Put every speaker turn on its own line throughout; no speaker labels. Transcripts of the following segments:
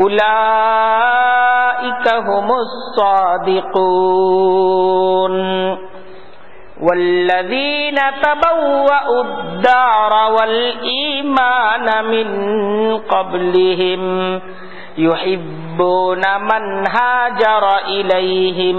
أولئك هم الصادقون. والذين تبوأوا الدار والإيمان من قبلهم يحبون من هاجر إليهم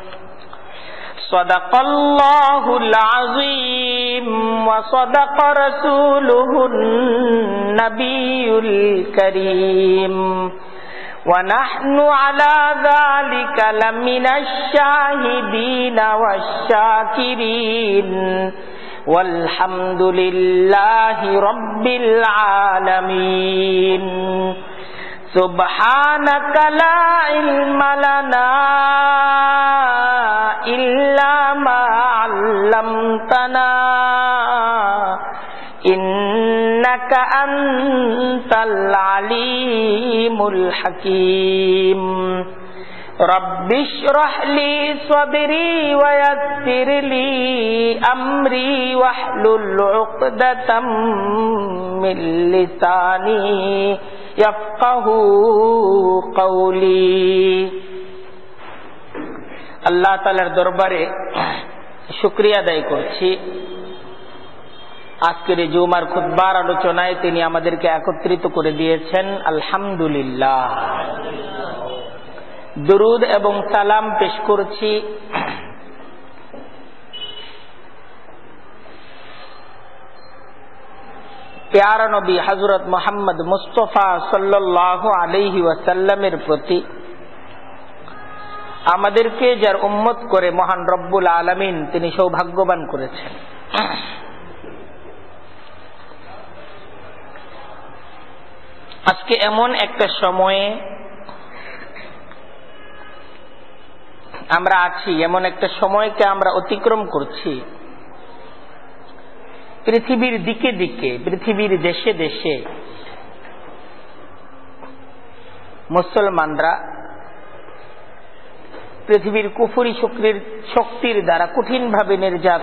صدق الله العظيم وصدق رسوله النبي الكريم ونحن على ذلك لمن الشاهدين والشاكرين والحمد لله رب العالمين سبحانك لا علم لنا إلا ما علمتنا إنك أنت العليم الحكيم رب اشرح لي صدري ويسر لي أمري واحلل عقدة من لساني يفقه قولي আল্লাহ তালার দরবারে শুক্রিয়া আদায় করছি। আজকের এই জুমার খুদ্বার আলোচনায় তিনি আমাদেরকে একত্রিত করে দিয়েছেন, আলহামদুলিল্লাহ। দরুদ এবং সালাম পেশ করছি। প্যারা নবী হজরত মোহাম্মদ মুস্তফা সাল্লাহ আলহি ওয়াসাল্লামের প্রতি। আমাদেরকে যার উম্মত করে মহান রব্বুল আলমিন তিনি সৌভাগ্যবান করেছেন। আজকে এমন একটা সময়ে আমরা আছি, এমন একটা সময়কে আমরা অতিক্রম করছি। পৃথিবীর দিকে দিকে, পৃথিবীর দেশে দেশে মুসলমানরা পৃথিবীর কুফুরি শক্তির শক্তির দ্বারা কঠিনভাবে নির্যাত।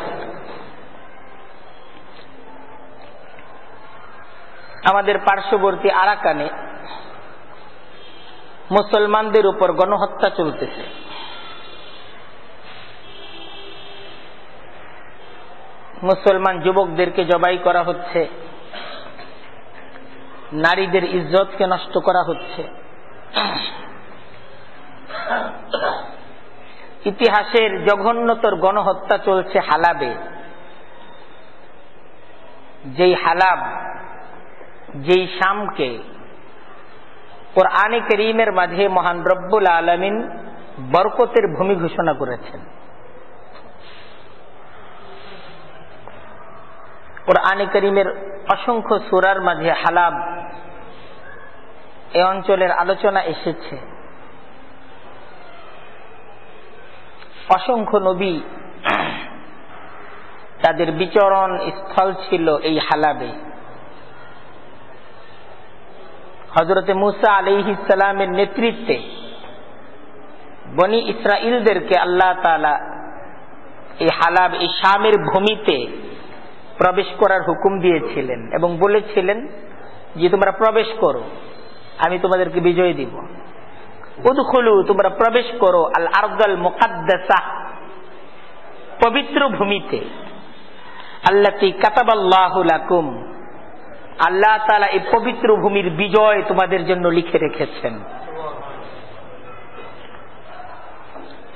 আমাদের পার্শ্ববর্তী আরাকানে মুসলমানদের উপর গণহত্যা চলতেছে। মুসলমান যুবকদেরকে জবাই করা হচ্ছে। নারীদের ইজ্জতকে নষ্ট করা হচ্ছে। ইতিহাসের জঘন্যতর গণহত্যা চলছে হালাবে। যেই হালাব, যেই শামকে ওর আনে করিমের মাঝে মহান রব্বুল আলমিন বরকতের ভূমি ঘোষণা করেছেন। ওর আনে করিমের অসংখ্য সুরার মাঝে হালাব এ অঞ্চলের আলোচনা এসেছে। অসংখ্য নবী তাদের বিচরণ স্থল ছিল এই হালাবে। হজরতে মুসা আলিহিসালামের নেতৃত্বে বনি ইসরাইলদেরকে আল্লাহ তালা এই হালাব, এই শামের ভূমিতে প্রবেশ করার হুকুম দিয়েছিলেন এবং বলেছিলেন যে, তোমরা প্রবেশ করো, আমি তোমাদেরকে বিজয় দিব। উদখুলু, তোমরা প্রবেশ করো আল আরদাল মুকাদ্দাসা, পবিত্র ভূমিতে। আল্লাতি কাতাবাল্লাহু লাকুম, আল্লাহ তালা এই পবিত্র ভূমির বিজয় তোমাদের জন্য লিখে রেখেছেন।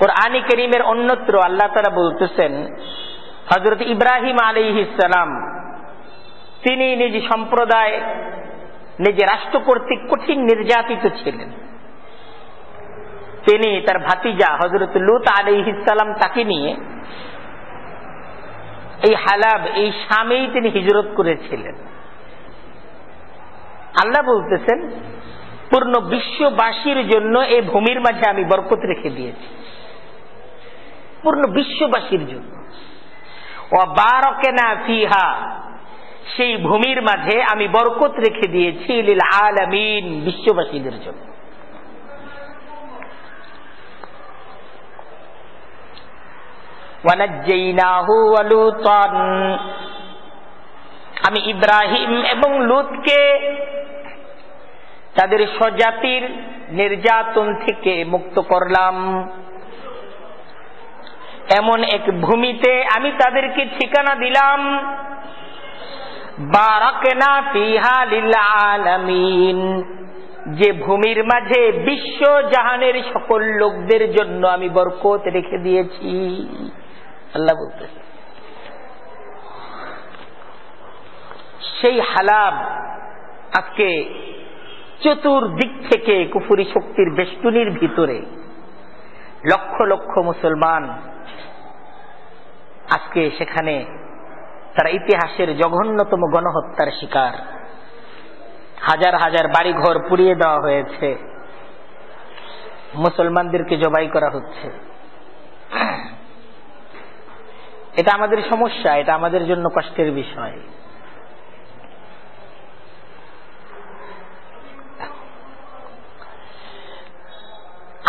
ওর আনি করিমের অন্যত্র আল্লাহ তালা বলতেছেন হজরত ইব্রাহিম আলী ইসালাম তিনি নিজ সম্প্রদায়, নিজে রাষ্ট্র কর্তৃক কঠিন নির্যাতিত ছিলেন। তিনি তার ভাতিজা হজরত লুত আলী ইসালাম তাকে নিয়ে এই হালাব, এই স্বামী তিনি হিজরত করেছিলেন। আল্লাহ বলতেছেন, পূর্ণ বিশ্ববাসীর জন্য এই ভূমির মাঝে আমি বরকত রেখে দিয়েছি। পূর্ণ বিশ্ববাসীর জন্য। ও বারকেনা ফিহা, সেই ভূমির মাঝে আমি বরকত রেখে দিয়েছি লিল আলামিন বিশ্ববাসীদের জন্য। আমি ইব্রাহিম এবং লুতকে তাদের স্বজাতির নির্যাতন থেকে মুক্ত করলাম। এমন এক ভূমিতে আমি তাদেরকে ঠিকানা দিলাম। যে ভূমির মাঝে বিশ্ব জাহানের সকল লোকদের জন্য আমি বরকত রেখে দিয়েছি। আল্লাহ বলতেছে। সেই হালাব আজকে চতুর্দিক থেকে কুফুরি শক্তির বেষ্টনীর ভিতরে লক্ষ লক্ষ মুসলমান আজকে সেখানে তারা ইতিহাসের জঘন্যতম গণহত্যার শিকার। হাজার হাজার বাড়িঘর পুড়িয়ে দেওয়া হয়েছে। মুসলমানদেরকে জবাই করা হচ্ছে। এটা আমাদের সমস্যা, এটা আমাদের জন্য কষ্টের বিষয়।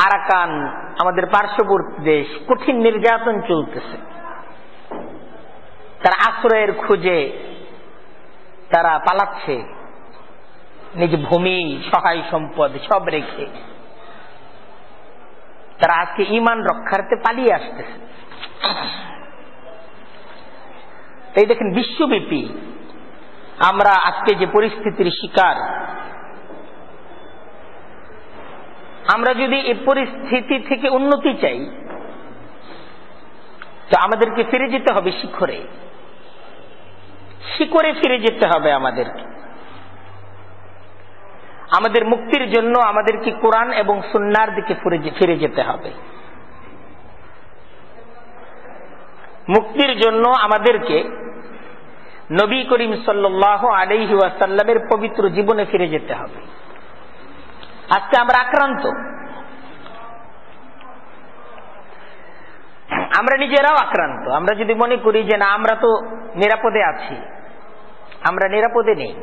আরাকান, আমাদের পার্শ্ববর্তী দেশ, কঠিন নির্যাতন চলতেছে। তারা আশ্রয়ের খুঁজে তারা পালাচ্ছে। নিজ ভূমি, সহায় সম্পদ সব রেখে। তারা আজকে ইমান রক্ষার্থে পালিয়ে আসতেছে। এই দেখেন বিশ্বব্যাপী আমরা আজকে যে পরিস্থিতির শিকার, আমরা যদি এই পরিস্থিতি থেকে উন্নতি চাই, তো আমাদেরকে ফিরে যেতে হবে শিখরে। শিখরে ফিরে যেতে হবে আমাদেরকে। আমাদের মুক্তির জন্য আমাদেরকে কোরআন এবং সুন্নার দিকে ফিরে যেতে হবে। মুক্তির জন্য আমাদেরকে নবী করিম সাল্লাহ আলহি ওয়াসাল্লামের পবিত্র জীবনে ফিরে যেতে হবে। আজকে আমরা আক্রান্ত। আমরা নিজেরাও আক্রান্ত। আমরা যদি মনে করি যে না, আমরা তো নিরাপদে আছি, আমরা নিরাপদে নেই।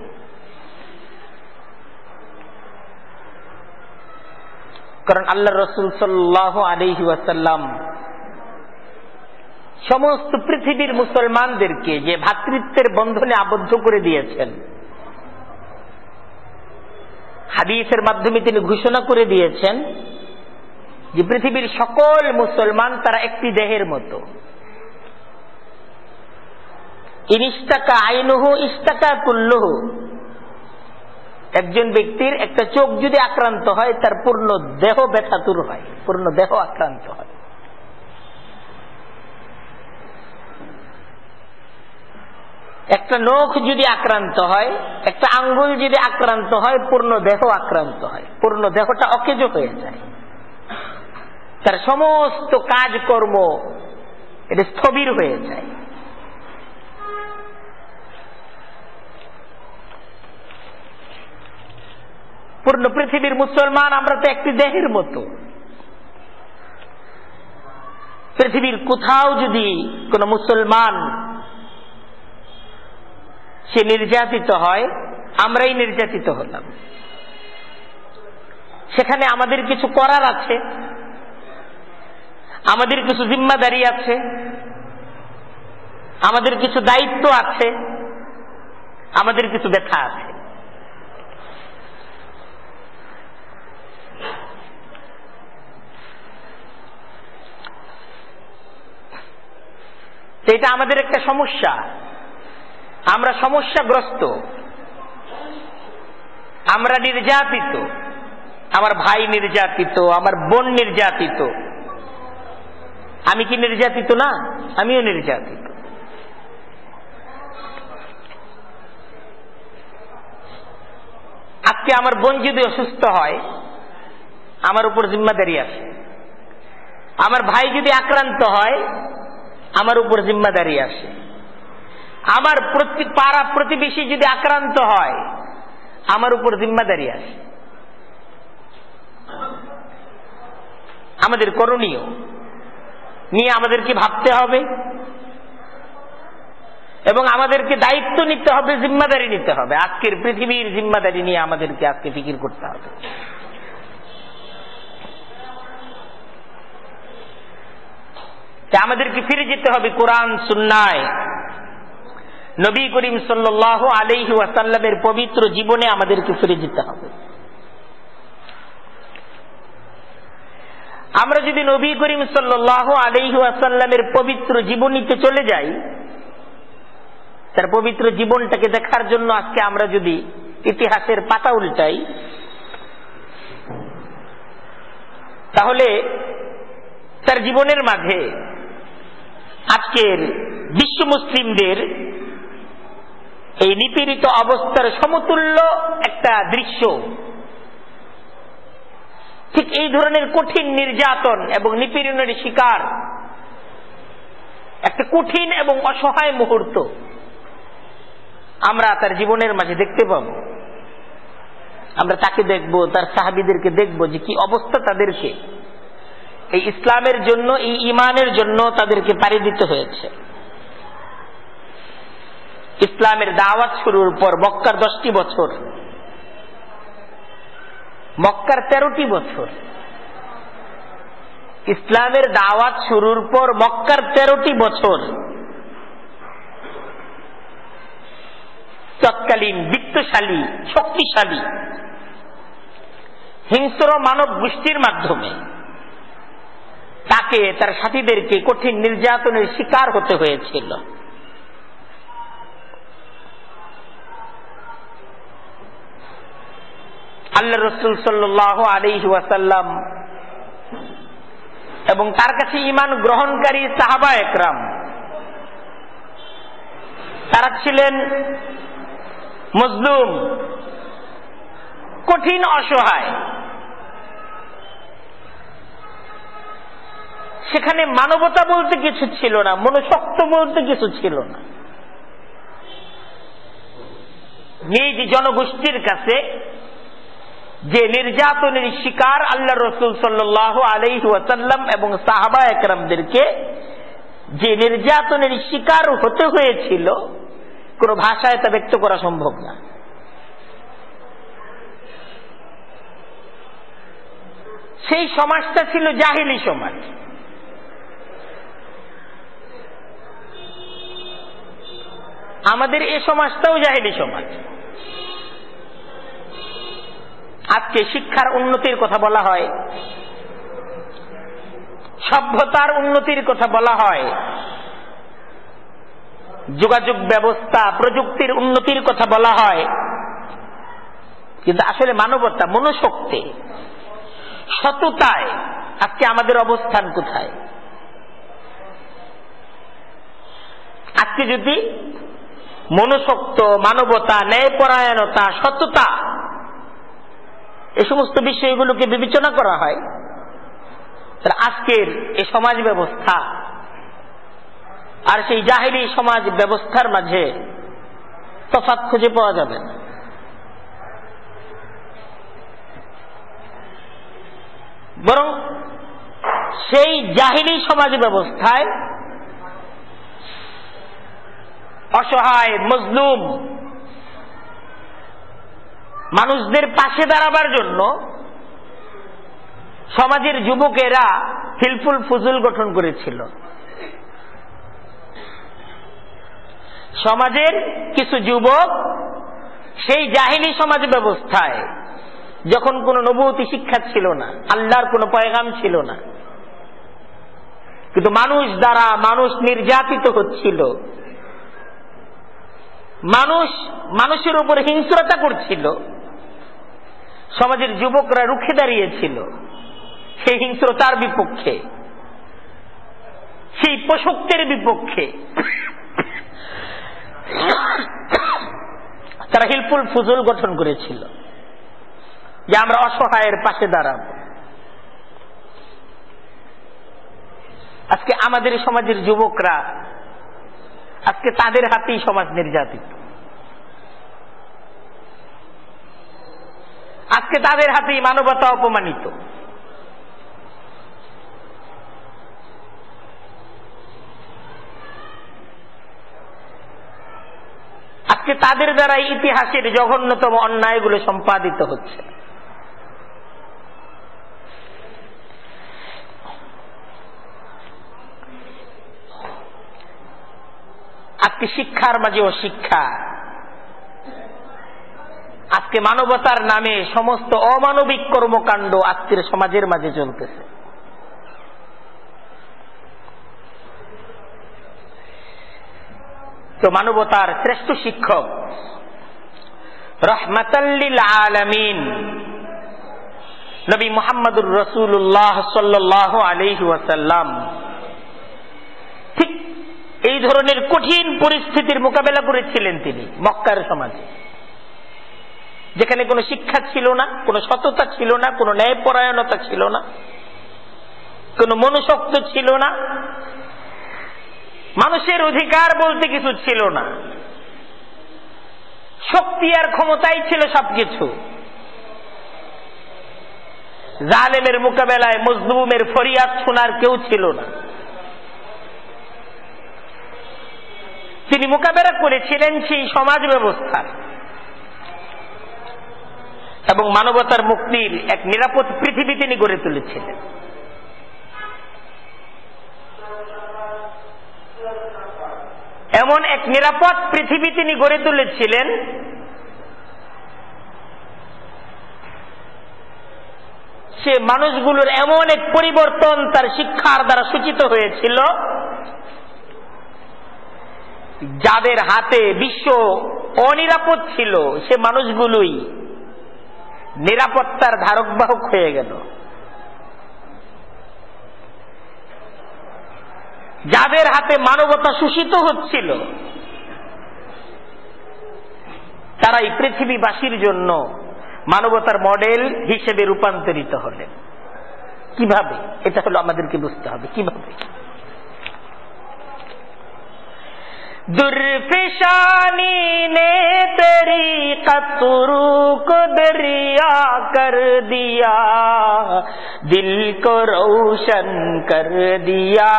কারণ আল্লাহ রসুল সাল্লাহ আলহি ওয়াসাল্লাম সমস্ত পৃথিবীর মুসলমানদেরকে যে ভাতৃত্বের বন্ধনে আবদ্ধ করে দিয়েছেন, হাদিসের মাধ্যমে তিনি ঘোষণা করে দিয়েছেন যে পৃথিবীর সকল মুসলমান তারা একটি দেহের মতো। ইনিস্তাকা আইনুহু ইস্তাকা কুল্লুহু। একজন ব্যক্তির একটা চোখ যদি আক্রান্ত হয়, তার পূর্ণ দেহ ব্যথাতুর হয়, পূর্ণ দেহ আক্রান্ত হয়। একটা নখ যদি আক্রান্ত হয়, একটা আঙ্গুল যদি আক্রান্ত হয়, পূর্ণ দেহ আক্রান্ত হয়। পূর্ণ দেহটা অকেজ হয়ে যায়। তার সমস্ত কাজকর্ম এটা স্থবির হয়ে যায়। পূর্ণ পৃথিবীর মুসলমান, আমরা তো একটি দেহের মতো। পৃথিবীর কোথাও যদি কোন মুসলমান সে নির্যাতিত হয়, আমরাই নির্যাতিত হলাম। সেখানে আমাদের কিছু করার আছে, আমাদের কিছু জিম্মাদারি আছে, আমাদের কিছু দায়িত্ব আছে, আমাদের কিছু ব্যথা আছে। এটা আমাদের একটা সমস্যা। আমরা সমস্যাগ্রস্ত। আমরা নির্যাতিত। আমার ভাই নির্যাতিত, আমার বোন নির্যাতিত। আমি কি নির্যাতিত না? আমিও নির্যাতিত। আজকে আমার বোন যদি অসুস্থ হয়, আমার উপর জিম্মাদারি আসে আমার ভাই যদি আক্রান্ত হয়, আমার উপর জিম্মাদারি আসে আমার পাড়া প্রতিবেশী যদি আক্রান্ত হয়, আমার উপর জিম্মাদারি আসে আমাদের করণীয়। নিয়ে আমাদেরকে ভাবতে হবে। এবং আমাদেরকে দায়িত্ব নিতে হবে, জিম্মাদারি নিতে হবে। আজকের পৃথিবীর জিম্মাদারি নিয়ে আমাদেরকে আজকে ফিকির করতে হবে। আমাদেরকে ফিরে যেতে হবে কোরআন, সুন্নায়। নবী করিম সাল্লাহ আলহি ওয়াসাল্লামের পবিত্র জীবনে আমাদেরকে ফিরে যেতে হবে। আমরা যদি নবী করিম সাল্লাহ আলহি ওয়াসাল্লামের পবিত্র জীবনীতে চলে যাই, তার পবিত্র জীবনটাকে দেখার জন্য আজকে আমরা যদি ইতিহাসের পাতা উল্টাই, তাহলে তার জীবনের মাঝে আজকের বিশ্ব মুসলিমদের এই নিপীড়িত অবস্থার সমতুল্য একটা দৃশ্য। ঠিক এই ধরনের কঠিন নির্যাতন এবং নিপীড়নের শিকার একটা কঠিন এবং অসহায় মুহূর্ত আমরা তার জীবনের মাঝে দেখতে পাব। আমরা তাকে দেখব, তার সাহাবিদেরকে দেখব যে কি অবস্থা তাদেরকে। এই ইসলামের জন্য, এই ইমানের জন্য তাদেরকে পাড়ি দিতে হয়েছে। ইসলামের দাওয়াত শুরুর পর মক্কার দশটি বছর। মক্কার তেরোটি বছর। ইসলামের দাওয়াত শুরুর পর মক্কার তেরোটি বছর। তৎকালীন বিত্তশালী, শক্তিশালী, হিংস্র মানব গোষ্ঠীর মাধ্যমে তাকে তার সাথীদেরকে কঠিন নির্যাতনের শিকার হতে হয়েছিল। আল্লাহ রসুল সাল্লাহ আলহি ওয়াসাল্লাম এবং তার কাছে ইমান গ্রহণকারী সাহাবা একরাম। তারা ছিলেন মজলুম, কঠিন অসহায়। সেখানে মানবতা বলতে কিছু ছিল না, মনুষ্যত্ব বলতে কিছু ছিল না। নিজ জনগোষ্ঠীর কাছে যে নির্যাতনের শিকার আল্লাহ রসুল সাল্লাহ আলহাসাল্লাম এবং সাহাবা একরামদেরকে যে নির্যাতনের শিকার হতে হয়েছিল, কোন ভাষায় তা ব্যক্ত করা সম্ভব না। সেই সমাজটা ছিল জাহিলি সমাজ। আমাদের এ সমাজটাও জাহিলি সমাজ। আজকে শিক্ষার উন্নতির কথা বলা হয়। সভ্যতার উন্নতির কথা বলা হয়। যোগাযোগ ব্যবস্থা, প্রযুক্তির উন্নতির কথা বলা হয়। কিন্তু আসলে মানবতা মনোশক্তি সততায় আজকে আমাদের অবস্থান কোথায়? আজকে যদি মনুশক্ত মানবতা, ন্যায়পরায়ণতা সত্যতা এ সমস্ত বিষয়গুলোকে বিবেচনা করা হয়। আজকের এই সমাজ ব্যবস্থা আর সেই জাহেরি সমাজ ব্যবস্থার মাঝে তফাত খুঁজে পাওয়া যাবে না। বরং সেই জাহিলি সমাজ ব্যবস্থায় অসহায়, মজলুম মানুষদের পাশে দাঁড়াবার জন্য সমাজের যুবকেরা হিলফুল ফুজুল গঠন করেছিল। সমাজের কিছু যুবক সেই জাহিলি সমাজ ব্যবস্থায় যখন কোন নবতী শিক্ষা ছিল না, আল্লাহর কোন পয়গাম ছিল না, কিন্তু মানুষ দ্বারা মানুষ নির্যাতিত হচ্ছিল। মানুষ মানুষের উপর হিংস্রতা করছিল। সমাজের যুবকরা রুখে দাঁড়িয়েছিল। সেই হিংস্রতার বিপক্ষে। সেই পোষকদের বিপক্ষে। তারা হিলফুল ফুজুল গঠন করেছিল। যে আমরা অসহায়ের পাশে দাঁড়াব। আজকে আমাদের সমাজের যুবকরা, আজকে তাদের হাতেই সমাজ নির্যাতিত। আজকে তাদের হাতেই মানবতা অপমানিত। আজকে তাদের দ্বারা ইতিহাসের জঘন্যতম অন্যায়গুলো সম্পাদিত হচ্ছে। আজকে শিক্ষার মাঝে অশিক্ষা আজকে মানবতার নামে সমস্ত অমানবিক কর্মকাণ্ড আজকের সমাজের মাঝে চলতেছে। তো মানবতার শ্রেষ্ঠ শিক্ষক রহমাতাল্লিল আলমিন নবী মোহাম্মদুর রসুল্লাহ সাল্লাহ আলহি ওয়াসাল্লাম ঠিক এই ধরনের কঠিন পরিস্থিতির মোকাবেলা করেছিলেন তিনি মক্কার সমাজে। যেখানে কোনো শিক্ষা ছিল না, কোনো সততা ছিল না, কোনো ন্যায়পরায়ণতা ছিল না, কোনো মনুশক্ত ছিল না, মানুষের অধিকার বলতে কিছু ছিল না। শক্তি আর ক্ষমতাই ছিল সবকিছু। জালেমের মোকাবেলায় মজলুমের ফরিয়াদ শোনার কেউ ছিল না। তিনি মোকাবেলা করেছিলেন সেই সমাজ ব্যবস্থার। এবং মানবতার মুক্তির এক নিরাপদ পৃথিবী তিনি গড়ে তুলেছিলেন। এমন এক নিরাপদ পৃথিবী তিনি গড়ে তুলেছিলেন সে মানুষগুলোর এমন এক পরিবর্তন তার শিক্ষার দ্বারা সূচিত হয়েছিল যাদের হাতে বিশ্ব অনিরাপদ ছিল, সে মানুষগুলোই নিরাপত্তার ধারক বাহক হয়ে গেল। যাদের হাতে মানবতা শোষিত হচ্ছিল, তারা এই পৃথিবীবাসীর জন্য মানবতার মডেল হিসেবে রূপান্তরিত হলেন। কীভাবে? এটা হলো আমাদেরকে বুঝতে হবে। কীভাবে? درفشانی نے تری قطرو کو دریا کر دیا، دل کو روشن کر دیا،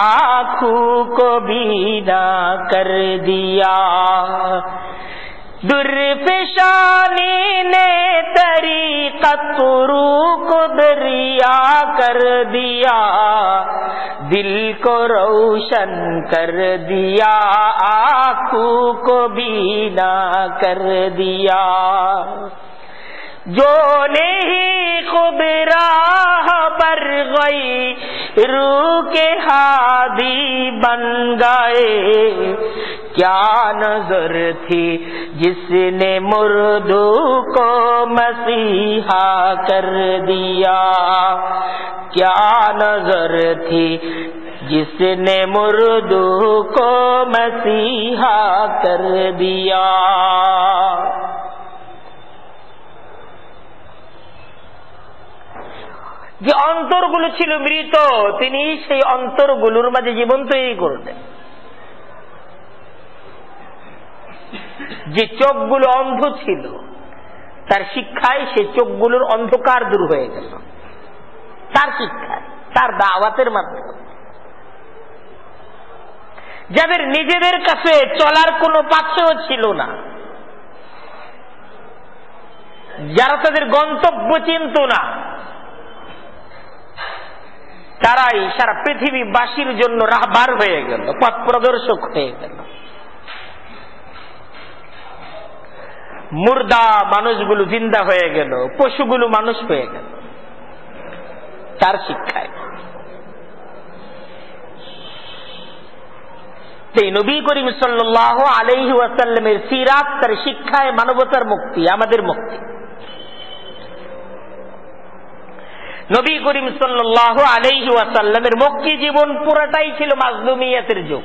آنکھوں کو بینا کر دیا۔ درفشانی نے طریقت رو کو دریا کر دیا، دل کو روشن کر دیا، آنکھوں کو بینا کر دیا۔ جو نہیں خود راہ پر گئی رو کے ہادی بن گئے۔ کیا نظر تھی جس نے مردو کو مسیحا کر دیا؟ کیا نظر تھی جس نے مردو کو مسیحا کر دیا؟ যে অন্তরগুলো ছিল মৃত, তিনি সেই অন্তরগুলোর মাঝে জীবন তৈরি করলেন যে চোখগুলো অন্ধ ছিল, তার শিক্ষায় সে চোখগুলোর অন্ধকার দূর হয়ে গেল। তার শিক্ষায়, তার দাওয়াতের মাধ্যমে। যাদের নিজেদের কাছে চলার কোনো পাথেও ছিল না, যারা তাদের গন্তব্য চিনত না তারাই সারা পৃথিবীবাসীর জন্য রাহবার হয়ে গেল, পথ প্রদর্শক হয়ে গেল। মুর্দা মানুষগুলো জিন্দা হয়ে গেল, পশুগুলো মানুষ হয়ে গেল। তার শিক্ষায়। সেই নবী করিম সাল্লাহ আলহি সিরাত, তার শিক্ষায় মানবতার মুক্তি, আমাদের মুক্তি। নবী করিম সাল্লাহ আলহি ওয়াসাল্লামের মক্কি জীবন পুরাটাই ছিল মাজলুমিয়াতের যুগ।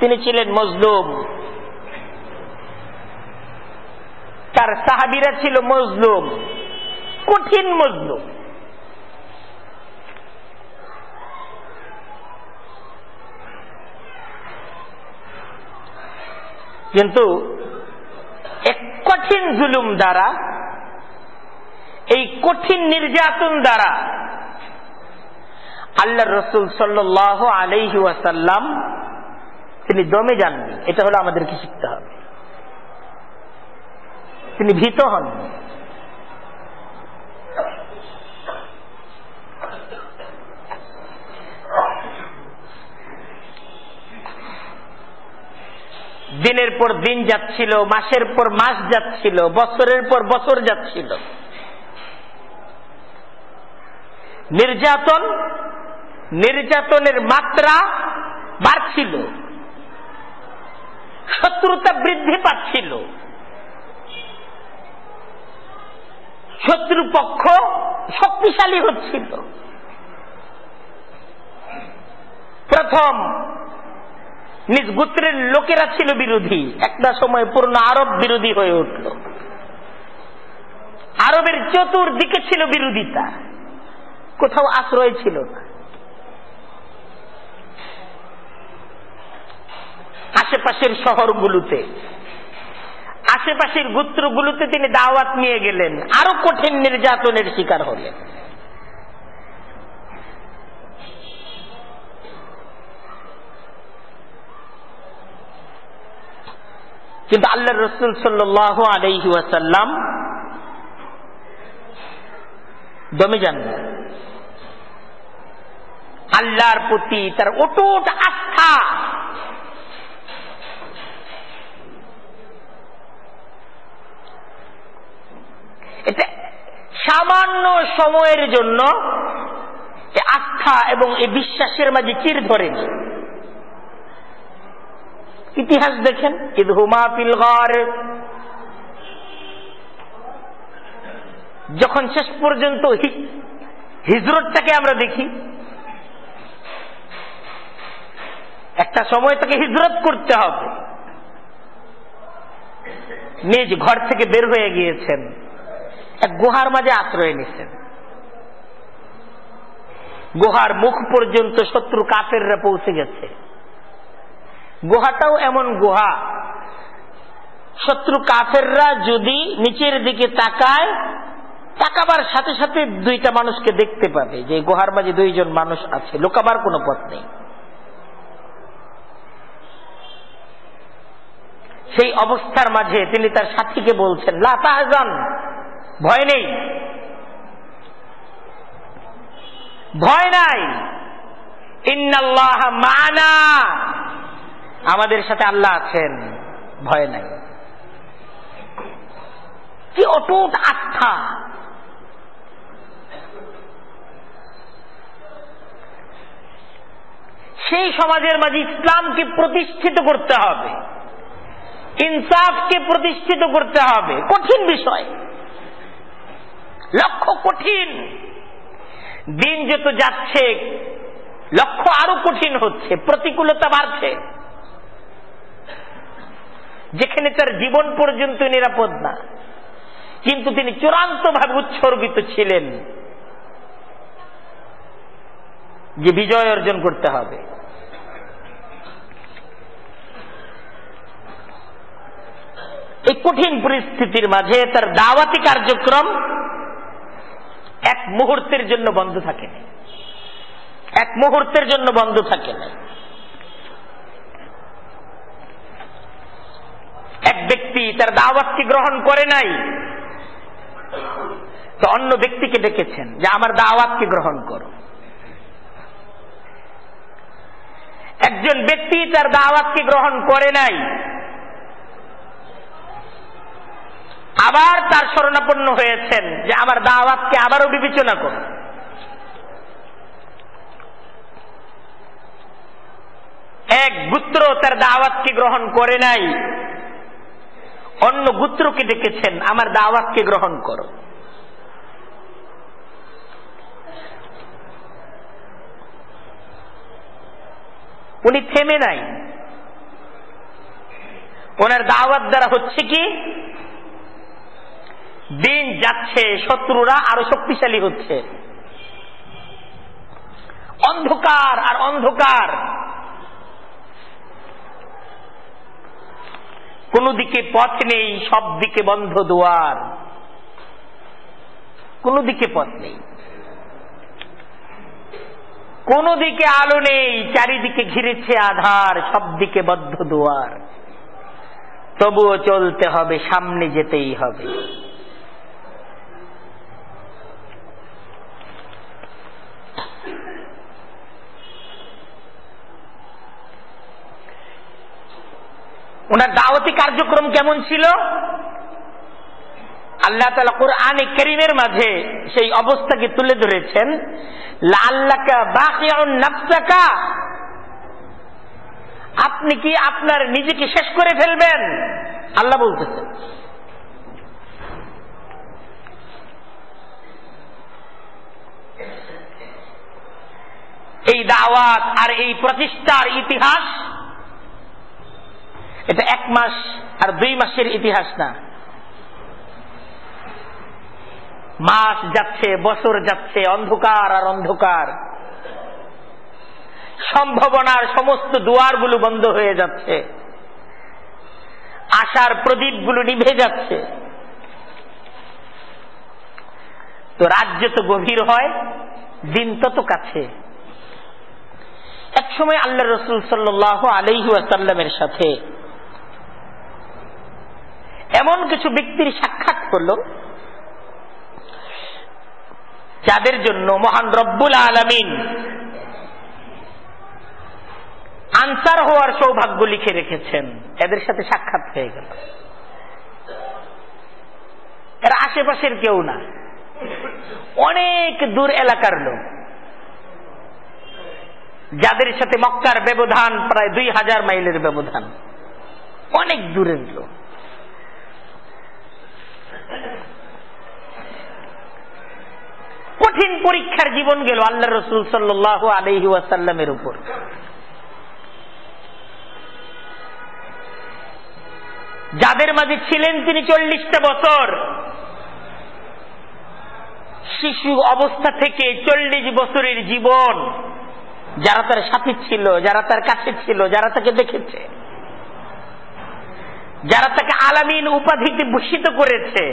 তিনি ছিলেন মজলুম। তার সাহাবিরা ছিল মজলুম। কঠিন মজলুম। কিন্তু এক কঠিন জুলুম দ্বারা এই কঠিন নির্যাতন দ্বারা আল্লাহ রসুল সাল্লাহ আলহি তিনি দমে যাননি। এটা হলো আমাদেরকে শিখতে হবে। তিনি ভীত হন। দিনের পর দিন যাচ্ছিল, মাসের পর মাস যাচ্ছিল, বছরের পর বছর যাচ্ছিল। নির্যাতন, নির্যাতনের মাত্রা বাড়ছিল। শত্রুতা বৃদ্ধি পাচ্ছিল। শত্রুপক্ষ শক্তিশালী হচ্ছিল। প্রথম, নিজ গোত্রের লোকেরা ছিল বিরোধী। একটা সময় পূর্ণ আরব বিরোধী হয়ে উঠল। আরবের চতুর্দিকে ছিল বিরোধিতা। কোথাও আশ্রয় ছিল। না আশেপাশের শহরগুলোতে। আশেপাশের গোত্রগুলোতে তিনি দাওয়াত নিয়ে গেলেন। আরও কঠিন নির্যাতনের শিকার হলেন। কিন্তু আল্লাহ রসুল সাল্লাহ আলহি ওয়াসাল্লাম দমে যান আল্লাহর প্রতি তার অটুট আস্থা। এটা সামান্য সময়ের জন্য আস্থা এবং এই বিশ্বাসের মাঝে চির ধরেনি। ইতিহাস দেখেন, ইদহুমা ফিল ঘর যখন শেষ পর্যন্ত হিজরতটাকে আমরা দেখি একটা সময় তাকে হিজরত করতে হবে। নিজ ঘর থেকে বের হয়ে গিয়েছেন। এক গুহার মাঝে আশ্রয় নিছেন। গুহার মুখ পর্যন্ত শত্রু কাফেররা পৌঁছে গেছে। গুহাটাও এমন গুহা। শত্রু কাফেররা যদি নিচের দিকে তাকায়, তাকাবার সাথে সাথে দুইটা মানুষকে দেখতে পাবে যে গুহার মাঝে দুইজন মানুষ আছে। লোকাবার কোনো পথ নেই। সেই অবস্থার মাঝে তিনি তার সাথীকে বলছেন লাতাহান ভয় নেই। ভয় নাই। ইন্নাল্লাহ মানা। আমাদের সাথে আল্লাহ আছেন, ভয় নাই। কি অটুট আস্থা। সেই সমাজের মাঝে ইসলামকে প্রতিষ্ঠিত করতে হবে। ইনসাফকে প্রতিষ্ঠিত করতে হবে। কঠিন বিষয়। লক্ষ্য কঠিন। দিন যত যাচ্ছে লক্ষ্য আরও কঠিন হচ্ছে, প্রতিকূলতা বাড়ছে। যেখানে তার জীবন পর্যন্ত নিরাপদ না। কিন্তু তিনি চূড়ান্ত ভাবে উৎসর্গিত ছিলেন। যে বিজয় অর্জন করতে হবে। এই কঠিন পরিস্থিতির মাঝে তার দাওয়াতি কার্যক্রম এক মুহূর্তের জন্য বন্ধ থাকে না। এক মুহূর্তের জন্য বন্ধ থাকে না। এক ব্যক্তি তার দাওয়াতকে গ্রহণ করে নাই, তো অন্য ব্যক্তিকে ডেকেছেন যে, আমার দাওয়াতকে গ্রহণ করো। একজন ব্যক্তি তার দাওয়াতকে গ্রহণ করে নাই আবার তার শরণাপন্ন হয়েছেন যে আমার দাওয়াতকে আবারও বিবেচনা করো এক গুত্র তার দাওয়াতকে গ্রহণ করে নাই, অন্য গুত্রকে ডেকেছেন, আমার দাওয়াতকে গ্রহণ করো। উনি থেমে নাই। ওনার দাওয়াত দ্বারা হচ্ছে কি? দিন যাচ্ছে, শত্রুরা আরও শক্তিশালী হচ্ছে। অন্ধকার আর অন্ধকার। কোন দিকে পথ নেই, সব দিকে বন্ধ দুয়ার। কোন দিকে পথ নেই। কোন দিকে আলো নেই, চারিদিকে ঘিরেছে আধার, সব দিকে বদ্ধ দুয়ার। তবুও চলতে হবে, সামনে যেতেই হবে। ওনার দাওয়াতি কার্যক্রম কেমন ছিল? আল্লাহ তালা কোরআনে করিমের মাঝে সেই অবস্থাকে তুলে ধরেছেন আপনি কি আপনার নিজেকে শেষ করে ফেলবেন? আল্লাহ বলতেছেন। এই দাওয়াত আর এই প্রতিষ্ঠার ইতিহাস এটা এক মাস আর দুই মাসের ইতিহাস না। মাস যাচ্ছে, বছর যাচ্ছে, অন্ধকার আর অন্ধকার। সম্ভাবনার সমস্ত দুয়ারগুলো বন্ধ হয়ে যাচ্ছে। আশার প্রদীপগুলো নিভে যাচ্ছে। তো রাজ্য তো গভীর হয়, দিন তত কাছে। এক সময় আল্লাহ রসুল সাল্লাহ আলহু আসাল্লামের সাথে এমন কিছু ব্যক্তির সাক্ষাৎ করল, যাদের জন্য মহান রব্বুল আলমিন আনসার হওয়ার সৌভাগ্য লিখে রেখেছেন। এদের সাথে সাক্ষাৎ হয়ে গেল। এরা আশেপাশের কেউ না। অনেক দূর এলাকার লোক। যাদের সাথে মক্কার ব্যবধান প্রায় দুই হাজার মাইলের ব্যবধান। অনেক দূরের লোক। কঠিন পরীক্ষার জীবন গেল আল্লাহ রসুল সাল্লাহ আলহি ওয়াসাল্লামের উপর। যাদের মাঝে ছিলেন তিনি চল্লিশটা বছর, শিশু অবস্থা থেকে চল্লিশ বছরের জীবন যারা তার সাথী ছিল, যারা তার কাছে ছিল, যারা তাকে দেখেছে, যারা তাকে আলামিন উপাধিতে ভূষিত করেছে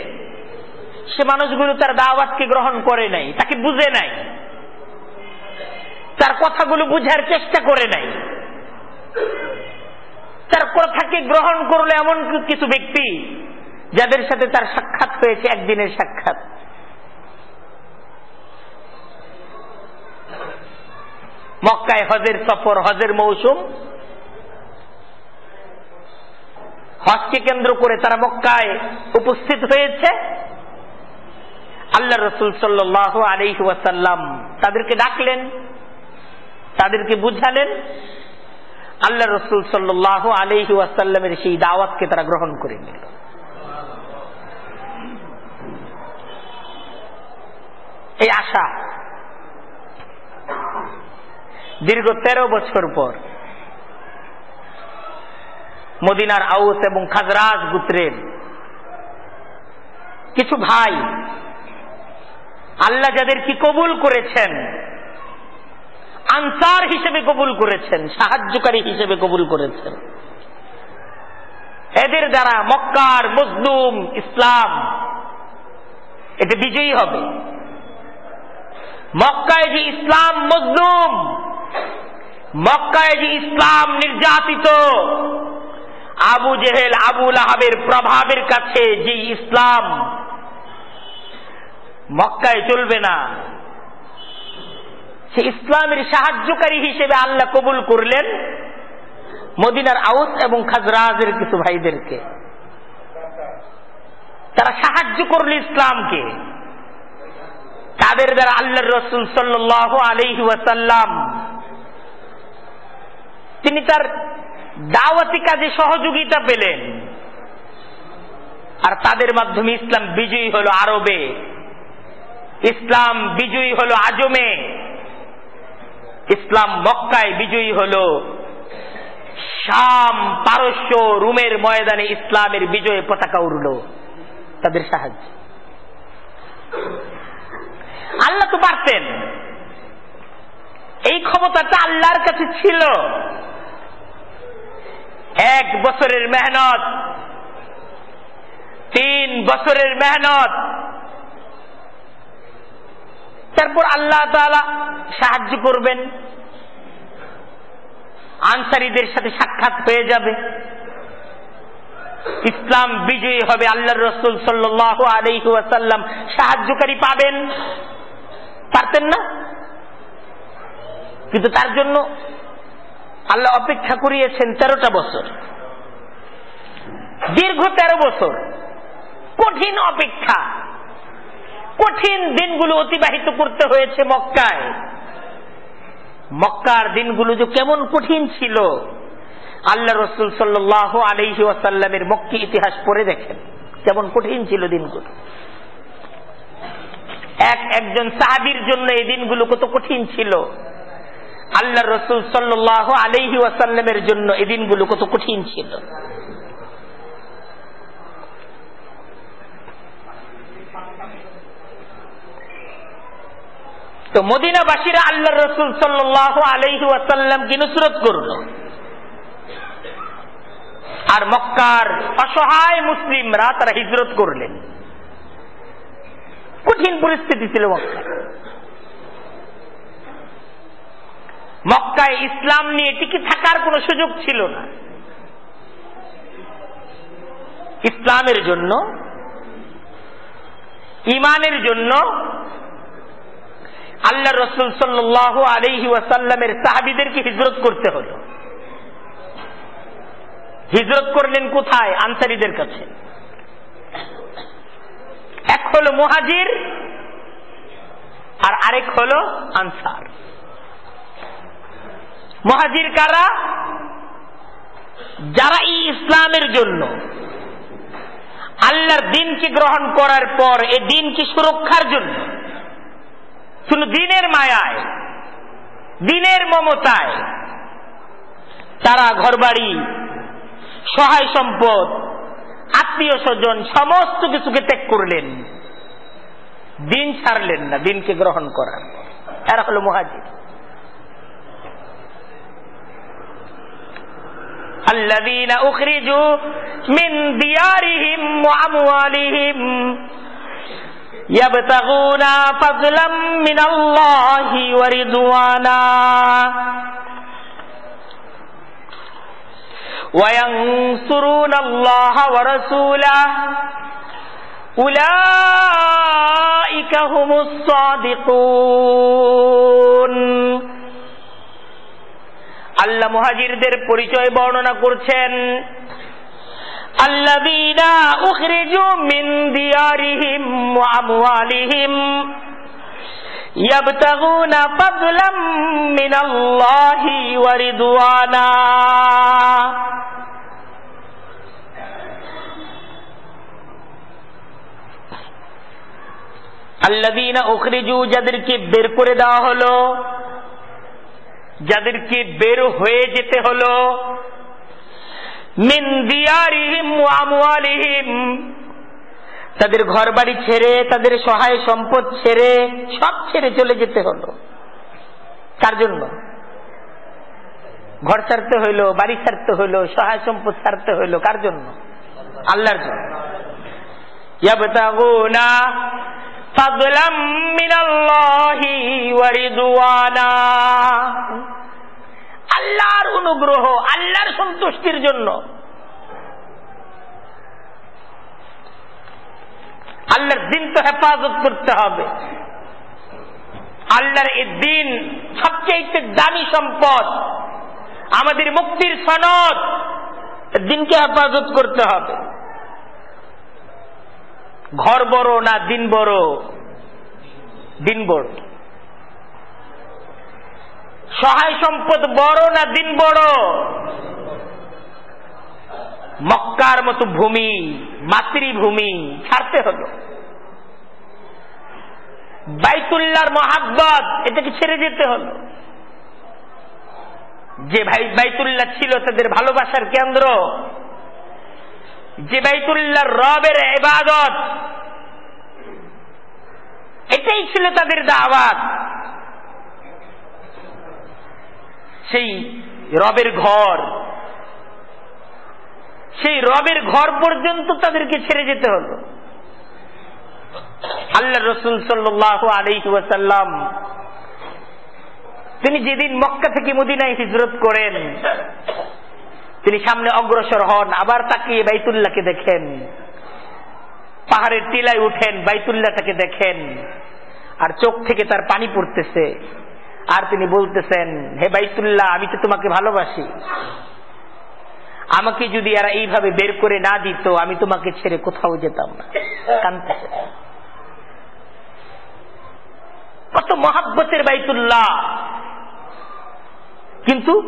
সে মানুষগুলো তার দাওয়াতকে গ্রহণ করে নাই, তাকে বুঝে নাই। তার কথাগুলো বুঝার চেষ্টা করে নাই। তার কথাকে গ্রহণ করলে এমন কিছু ব্যক্তি যাদের সাথে তার সাক্ষাৎ হয়েছে, একদিনের সাক্ষাৎ। মক্কায় হজের সফর, হজের মৌসুম। হজকে কেন্দ্র করে তারা মক্কায় উপস্থিত হয়েছে। আল্লাহ রসুল সাল্লাহ আলহি ওয়াসাল্লাম তাদেরকে ডাকলেন, তাদেরকে বুঝালেন আল্লাহ রসুল সাল্লাহ আলহি ওয়াসাল্লামের সেই দাওয়াতকে তারা গ্রহণ করে নিল। এই আশা দীর্ঘ তেরো বছর পর মদিনার আউস এবং খাজরাজ গুত্রের কিছু ভাই আল্লাহ যাদের কি কবুল করেছেন, আনসার হিসেবে কবুল করেছেন, সাহায্যকারী হিসেবে কবুল করেছেন। এদের দ্বারা মক্কার মজলুম ইসলাম, এতে বিজয়ী হবে। মক্কায় যে ইসলাম মজলুম, মক্কায় যে ইসলাম নির্যাতিত, আবু জেহেল আবুল আহাবের প্রভাবের কাছে যে ইসলাম মক্কায় চলবে না। সে ইসলামের সাহায্যকারী হিসেবে আল্লাহ কবুল করলেন মদিনার আউস এবং খাজরাজের কিছু ভাইদেরকে। তারা সাহায্য করল ইসলামকে। তাদের দ্বারা আল্লাহ রসুল সাল্লাহ আলহি ওয়াসাল্লাম তিনি তার দাওয়াতি কাজে সহযোগিতা পেলেন। আর তাদের মাধ্যমে ইসলাম বিজয়ী হলো আরবে। ইসলাম বিজয়ী হলো আজমে। ইসলাম মক্কায় বিজয়ী হলো শাম পারস্য রুমের ময়দানে ইসলামের বিজয়ে পতাকা উড়ল তাদের সাহায্য। আল্লাহ তো পারতেন। এই ক্ষমতাটা আল্লাহর কাছে ছিল। এক বছরের মেহনত, তিন বছরের মেহনত তারপর আল্লাহ তালা সাহায্য করবেন। আনসারীদের সাথে সাক্ষাৎ হয়ে যাবে। ইসলাম বিজয়ী হবে আল্লাহ রসুল সাল্লাহ আলহি সাহায্যকারী পাবেন। পারতেন না? কিন্তু তার জন্য আল্লাহ অপেক্ষা করিয়েছেন তেরোটা বছর। দীর্ঘ তেরো বছর। কঠিন অপেক্ষা। কঠিন দিনগুলো অতিবাহিত করতে হয়েছে মক্কায়। মক্কার দিনগুলো যে কেমন কঠিন ছিল। আল্লাহ রসুল সাল্লাহ আলহি ওয়াসাল্লামের মক্কি ইতিহাস পড়ে দেখেন, কেমন কঠিন ছিল দিনগুলো। এক একজন সাহাবির জন্য এই দিনগুলো কত কঠিন ছিল। আল্লাহ রসুল সাল্লাহ আলহি ওয়াসাল্লামের জন্য এই দিনগুলো কত কঠিন ছিল। তো মদিনাবাসীরা আল্লাহ রসুল সাল্লাহ আলহি ওয়াসাল্লামকে নুসরত করল। আর মক্কার অসহায় মুসলিমরা তারা হিজরত করলেন। কঠিন পরিস্থিতি ছিল মক্কা মক্কায় ইসলাম নিয়ে টিকে থাকার কোন সুযোগ ছিল না। ইসলামের জন্য ইমানের জন্য আল্লাহ রসুল সাল্লাহ আলহি ওয়াসাল্লামের সাহাবিদেরকে হিজরত করতে হলো। হিজরত করলেন কোথায়? আনসারিদের কাছে। এক হলো মুহাজির, আর আরেক হলো আনসার। মহাজির কারা? যারা এই ইসলামের জন্য আল্লাহর দিনকে গ্রহণ করার পর এই দিনকে সুরক্ষার জন্য শুধু দিনের মায়ায় দিনের মমতায় তারা ঘরবাড়ি সহায় সম্পদ আত্মীয় স্বজন সমস্ত কিছুকে ত্যাগ করলেন দিন ছাড়লেন না দিনকে গ্রহণ করার এরা হলো মহাজির الذين أخرجوا من ديارهم وأموالهم يبتغون فضلا من الله ورضوانا وينصرون الله ورسوله أولئك هم الصادقون আল্লাহ মুহাজিরদের পরিচয় বর্ণনা করছেন উখরিজু মিন দিয়ারিহিম ওয়া আমওয়ালিহিম ইয়াবতাগুনা ফাদলাম মিনাল্লাহি ওয়া রিদওয়ানা। আল্লাযীনা উখরিজু যাদেরকে বের করে দেওয়া হলো, যাদেরকে বের হয়ে যেতে হলো তাদের ঘর বাড়ি ছেড়ে, তাদের সহায় সম্পদ ছেড়ে, সব ছেড়ে চলে যেতে হলো। তার জন্য? ঘর ছাড়তে হইল, বাড়ি ছাড়তে হইল, সহায় সম্পদ ছাড়তে হইল, কার জন্য? আল্লাহর জন্য। ইয়াবতাগুনা আল্লাহর অনুগ্রহ, আল্লাহর সন্তুষ্টির জন্য। আল্লাহর দিন তো হেফাজত করতে হবে। আল্লাহর এই দিন সবচেয়ে দামি সম্পদ, আমাদের মুক্তির সনদ দিনকে হেফাজত করতে হবে। ঘর বড় না দিন বড়? দিন বড়। সহায় সম্পদ বড় না দিন বড়? মক্কার মতো ভূমি, মাতৃভূমি, ছাড়তে হলো। বাইতুল্লাহর মহাব্বত, এটাকে ছেড়ে যেতে হলো। যে ভাই, বাইতুল্লাহ ছিল তাদের ভালোবাসার কেন্দ্র। যে বাইতুল্লাহর রবের এবাদত এটাই ছিল তাদের দাওয়াত। সেই রবের ঘর। সেই রবের ঘর পর্যন্ত তাদেরকে ছেড়ে যেতে হলো। আল্লাহ রসুল সাল্লাহ আলহিসাল্লাম তিনি যেদিন মক্কা থেকে মদিনায় হিজরত করেন, তিনি সামনে অগ্রসর হন, আবার তাকিয়ে বাইতুল্লাহকে দেখেন। পাহাড়ের টিলায় উঠেন বাইতুল্লাহটাকে দেখেন। আর চোখ থেকে তার পানি পড়তেছে। আর তিনি বলতেছেন, হে বাইতুল্লাহ, আমি তো তোমাকে ভালোবাসি। আমাকে যদি এরা এইভাবে বের করে না দিত, আমি তোমাকে ছেড়ে কোথাও যেতাম না। কানতেছে কত মহাব্বতের বাইতুল্লাহ। কিন্তু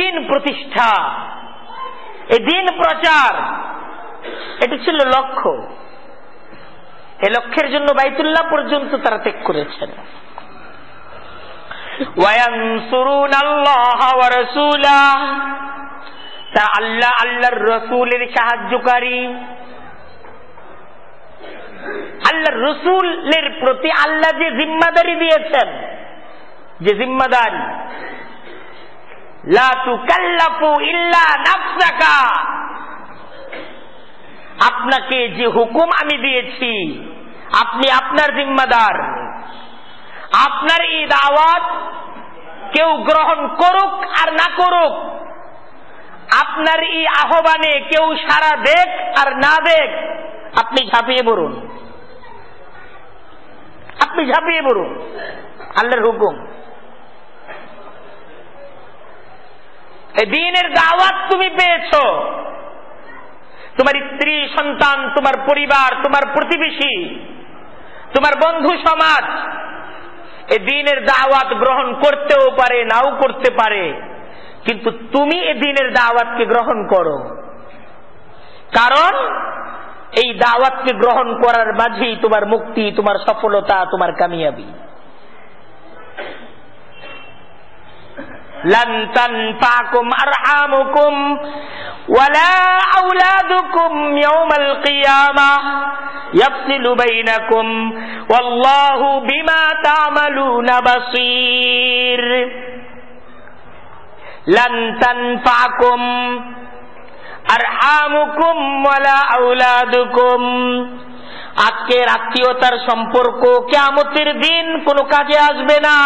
দিন প্রতিষ্ঠা এই দিন প্রচার, এটি ছিল লক্ষ্য। এ লক্ষ্যের জন্য বাইতুল্লাহ পর্যন্ত তারা ত্যাগ করেছেন। তা আল্লাহ, আল্লাহর রসুলের সাহায্যকারী। আল্লাহর রসুলের প্রতি আল্লাহ যে জিম্মাদারি দিয়েছেন, যে জিম্মাদারি। আপনাকে যে হুকুম আমি দিয়েছি, আপনি আপনার জিম্মাদার। আপনার এই দাওয়াত কেউ গ্রহণ করুক আর না করুক, আপনার এই আহ্বানে কেউ সারা দেখ আর না দেখ আপনি ঝাঁপিয়ে পড়ুন। আপনি ঝাঁপিয়ে পড়ুন। আল্লাহর হুকুম। দিনের দাওয়াত তুমি পেয়েছ। তোমার স্ত্রী, সন্তান, তোমার পরিবার, তোমার প্রতিবেশী, তোমার বন্ধু সমাজ এ দিনের দাওয়াত গ্রহণ করতেও পারে, নাও করতে পারে। কিন্তু তুমি এ দিনের দাওয়াতকে গ্রহণ করো। কারণ এই দাওয়াতকে গ্রহণ করার মাঝেই তোমার মুক্তি, তোমার সফলতা, তোমার কামিয়াবি। لن تنفعكم أرحامكم ولا أولادكم يوم القيامة يفصل بينكم والله بما تعملون بصير لن تنفعكم أرحامكم ولا أولادكم আজকের আত্মীয়তার সম্পর্ক কেমতের দিন কোনো কাজে আসবে না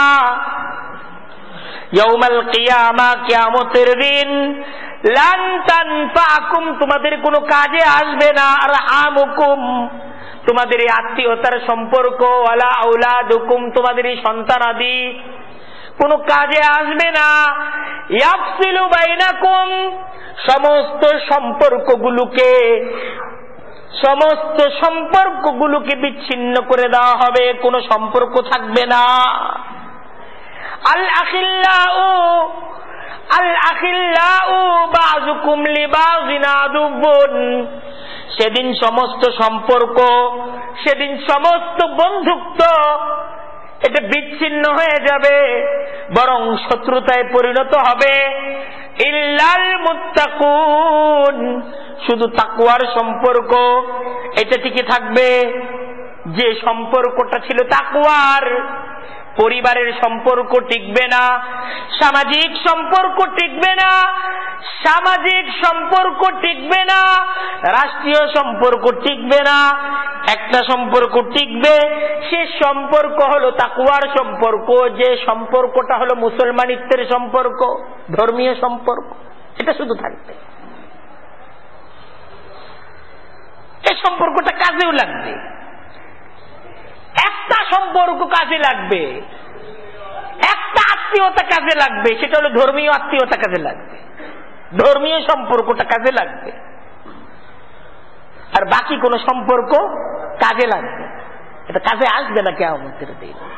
ইয়ৌমাল কিয়ামা, কিয়ামতের দিন তোমাদের কোনো কাজে আসবে না আর আমুকুম তোমাদের এই আত্মীয়তার সম্পর্ক, ওয়ালা আউলাদুকুম তোমাদের এই সন্তান আদি কোনো কাজে আসবে না। ইয়াফসিলু বাইনাকুম, সমস্ত সম্পর্কগুলোকে সমস্ত সম্পর্কগুলোকে বিচ্ছিন্ন করে দেওয়া হবে, কোনো সম্পর্ক থাকবে না। সেদিন সমস্ত সম্পর্ক, সেদিন সমস্ত বন্ধুত্ব, এটা বিচ্ছিন্ন হয়ে যাবে, বরং শত্রুতায় পরিণত হবে। ইল্লাল মুত্তাকুন, শুধু তাকুয়ার সম্পর্ক, এটা টিকে থাকবে। যে সম্পর্কটা ছিল তাকুয়ার পরিবারের সম্পর্ক টিকবে না, সামাজিক সম্পর্ক টিকবে না, সামাজিক সম্পর্ক টিকবে না, রাষ্ট্রীয় সম্পর্ক টিকবে না, একটা সম্পর্ক টিকবে, সে সম্পর্ক হলো তাকুয়ার সম্পর্ক, যে সম্পর্কটা হলো মুসলমানিত্বের সম্পর্ক, ধর্মীয় সম্পর্ক, এটা শুধু থাকবে। এই সম্পর্কটা কাজেও লাগবে। একটা সম্পর্ক কাজে লাগবে। একটা আত্মীয়তা কাজে লাগবে, সেটা হলো ধর্মীয় আত্মীয়তা কাজে লাগবে। ধর্মীয় সম্পর্কটা কাজে লাগবে। আর বাকি কোন সম্পর্ক কাজে লাগবে। এটা কাজে আসবে না কেমন দিন।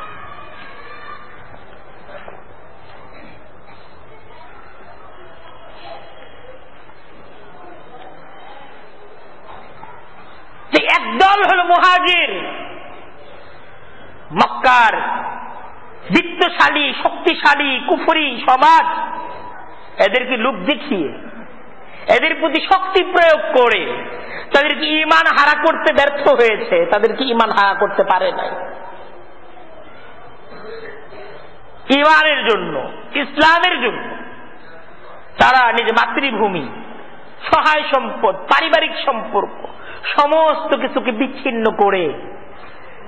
একদল হল মহাজির। মক্কার বিত্তশালী, শক্তিশালী, কুফরি সমাজ এদেরকে লোক দেখিয়ে, এদের প্রতি শক্তি প্রয়োগ করে তাদেরকে ইমান হারা করতে ব্যর্থ হয়েছে। তাদেরকে ইমান হারা করতে পারে নাই। ইমানের জন্য, ইসলামের জন্য তারা নিজ মাতৃভূমি, সহায় সম্পদ, পারিবারিক সম্পর্ক, সমস্ত কিছুকে বিচ্ছিন্ন করে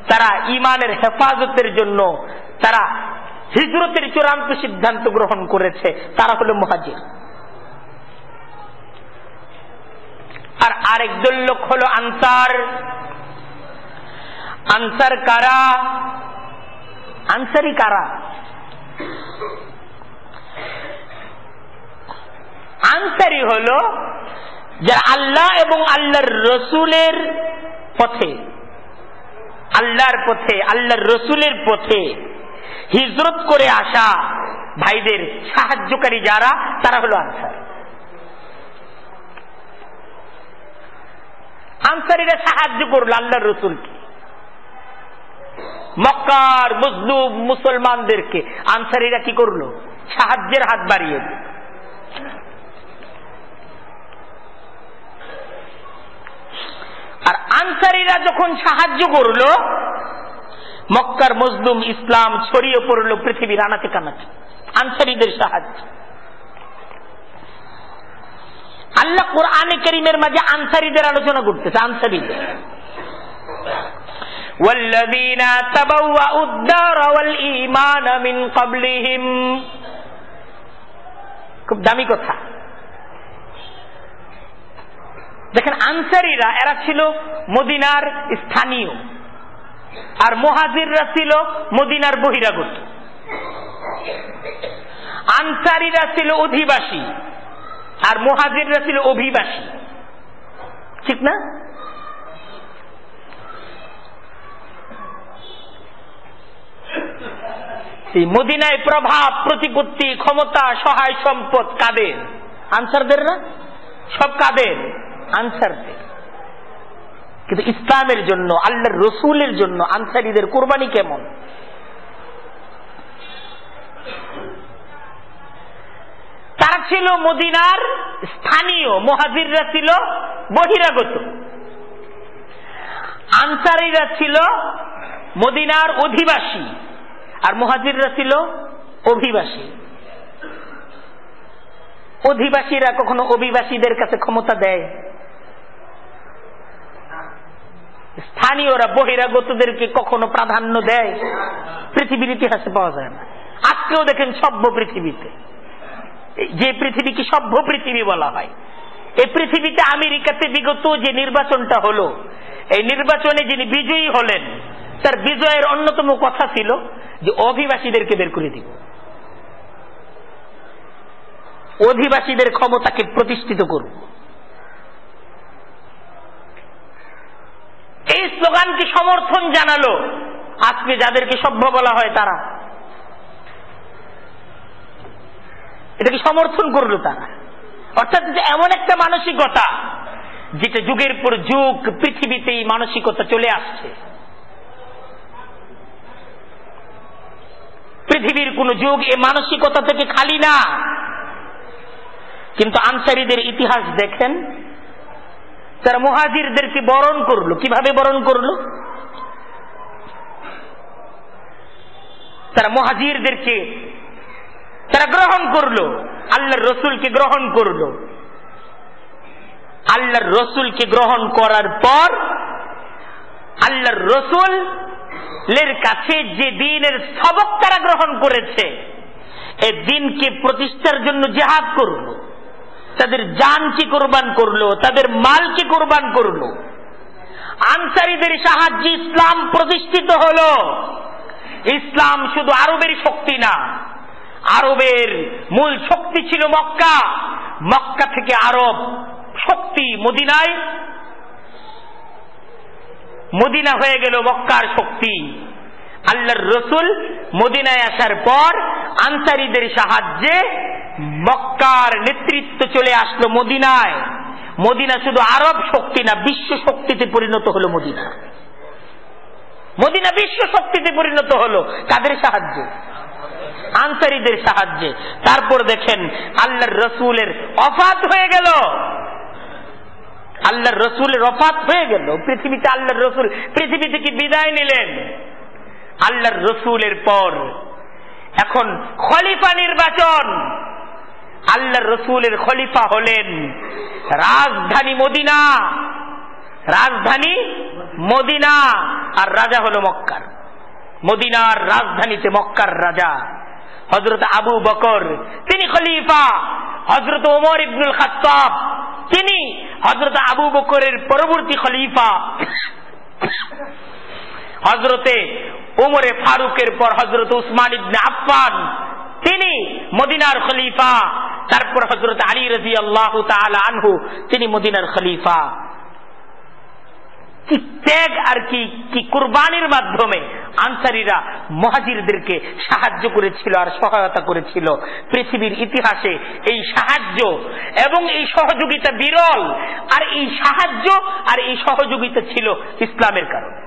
তারা ইমানের হেফাজতের জন্য তারা হিজরতের চূড়ান্ত সিদ্ধান্ত গ্রহণ করেছে, তারা হলো মহাজির। আর আরেকজন লোক হলো আনসার। আনসার কারা? আনসারি কারা? আনসারি হল যারা আল্লাহ এবং আল্লাহর রসুলের পথে আল্লাহর পথে, আল্লাহর রসুলের পথে হিজরত করে আসা ভাইদের সাহায্যকারী যারা, তারা হলো আনসার। আনসারিরা সাহায্য করল আল্লাহর রসুলকে। মক্কার মজলুম মুসলমানদেরকে আনসারিরা কি করল? সাহায্যের হাত বাড়িয়ে দিল। আর আনসারিরা যখন সাহায্য করল মক্কার মজলুম ইসলাম ছড়িয়ে পড়ল পৃথিবীর আনাতে কানাতে আনসারিদের সাহায্য আল্লাহ কোরআনে করিমের মাঝে আনসারিদের আলোচনা করতেছে আনসারিদের والذين تبوأوا الدار والإيمان من قبلهم খুব দামি কথা দেখেন আনসারিরা, এরা ছিল মদিনার স্থানীয়। আর মহাজিররা ছিল মদিনার বহিরাগত। আনসারিরা ছিল অধিবাসী আর মহাজিররা ছিল অভিবাসী। ঠিক না? মদিনায় প্রভাব, প্রতিপত্তি, ক্ষমতা, সহায় সম্পদ কাদের? আনসারদের না? সব কাদের? আনসারদের কিন্তু ইসলামের জন্য, আল্লাহর রসুলের জন্য আনসারিদের কোরবানি কেমন? তারা ছিল মদিনার স্থানীয়, মহাজিররা ছিল বহিরাগত। আনসারিরা ছিল মদিনার অধিবাসী আর মহাজিররা ছিল অভিবাসী। অধিবাসীরা কখনো অভিবাসীদের কাছে ক্ষমতা দেয়? স্থানীয়রা বহিরাগতদেরকে কখনো প্রাধান্য দেয়? পৃথিবীর ইতিহাসে পাওয়া যায় না। আজকেও দেখেন সভ্য পৃথিবীতে। যে পৃথিবীকে সভ্য পৃথিবী বলা হয় এই পৃথিবীতে আমেরিকাতে বিগত যে নির্বাচনটা হলো, এই নির্বাচনে যিনি বিজয়ী হলেন, তার বিজয়ের অন্যতম কথা ছিল যে অভিবাসীদেরকে বের করে দিব। অধিবাসীদের ক্ষমতাকে প্রতিষ্ঠিত করব। এই স্লোগানকে সমর্থন জানালো। আজকে যাদেরকে সভ্য বলা হয় তারা। এটাকে সমর্থন করল তারা। অর্থাৎ এমন একটা মানসিকতা, যেটা যুগের পর যুগ পৃথিবীতে এই মানসিকতা চলে আসছে। পৃথিবীর কোন যুগ এ মানসিকতা থেকে খালি না। কিন্তু আনসারীদের ইতিহাস দেখেন তারা মুহাজিরদেরকে বরণ করল। কীভাবে বরণ করল? তারা মুহাজিরদেরকে তারা গ্রহণ করল। আল্লাহর রসুলকে গ্রহণ করল। আল্লাহর রসুলকে গ্রহণ করার পর আল্লাহর রসুল এর কাছে যে দিনের সবক তারা গ্রহণ করেছে, এ দিনকে প্রতিষ্ঠার জন্য জেহাদ করল। তাদের জানকে কোরবান করল, তাদের মালকে কোরবান করল। আনসারীদের সাহায্যে ইসলাম প্রতিষ্ঠিত হলো। ইসলাম শুধু আরবের শক্তি না, আরবের মূল শক্তি ছিল মক্কা। মক্কা থেকে আরব শক্তি মদিনায়, মদিনা হয়ে গেল মক্কার শক্তি। আল্লাহর রসুল মদিনায় আসার পর আনসারীদের সাহায্যে মক্কার নেতৃত্ব চলে আসলো মদিনায়। মদিনা শুধু আরব শক্তি না, বিশ্ব শক্তিতে পরিণত হলো মদিনা। মদিনা বিশ্ব শক্তিতে পরিণত হলো। কাদের সাহায্যে? আনসারীদের সাহায্যে। তারপর দেখেন আল্লাহর রসুলের অফাত হয়ে গেল। আল্লাহর রসুলের অফাত হয়ে গেল। পৃথিবীতে আল্লাহর রসুল পৃথিবী থেকে বিদায় নিলেন। আল্লাহর রসুলের পর। এখন খলিফা নির্বাচন। আল্লাহর রসুলের খলিফা হলেন রাজধানী মদিনা। রাজধানী মদিনা, আর রাজা হলো মক্কার। মদিনার রাজধানীতে মক্কার রাজা হজরত আবু বকর। তিনি খলিফা হজরত ওমর ইবনুল খাত্তাব। তিনি হজরত আবু বকরের পরবর্তী খলিফা। হজরতে উমরে ফারুকের পর হজরত উসমান ইবনে আফফান, তিনি মদিনার খলিফা। তারপর হজরত আলী রাজি আল্লাহ আনহু, তিনি মদিনার খলিফা। কি ত্যাগ আর কি কি কুরবানির মাধ্যমে আনসারীরা মহাজিরদেরকে সাহায্য করেছিল আর সহায়তা করেছিল। পৃথিবীর ইতিহাসে এই সাহায্য এবং এই সহযোগিতা বিরল, আর এই সাহায্য আর এই সহযোগিতা ছিল ইসলামের কারণে।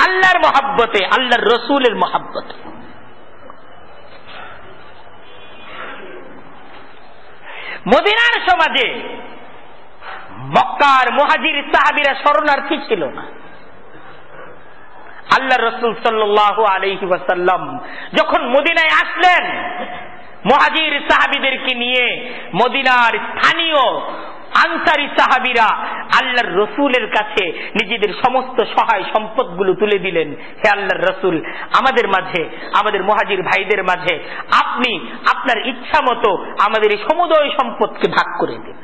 আল্লাহর মহাব্বতে, আল্লাহর রসুলের মহাব্বতে। মদিনার সমাজে মক্কার মহাজির সাহাবিরা শরণার্থী ছিল না। আল্লাহ রসুল সাল্লাহ আলহি ওয়াসাল্লাম যখন মদিনায় আসলেন, মহাজির সাহাবিদেরকে নিয়ে মদিনার স্থানীয় আনসারি সাহাবিরা আল্লাহর রসুলের কাছে নিজেদের সমস্ত সহায় সম্পদগুলো তুলে দিলেন। হে আল্লাহর রসুল, আমাদের মাঝে, আমাদের মহাজির ভাইদের মাঝে আপনি আপনার ইচ্ছা মতো আমাদের এই সমুদয় সম্পদকে ভাগ করে দিন।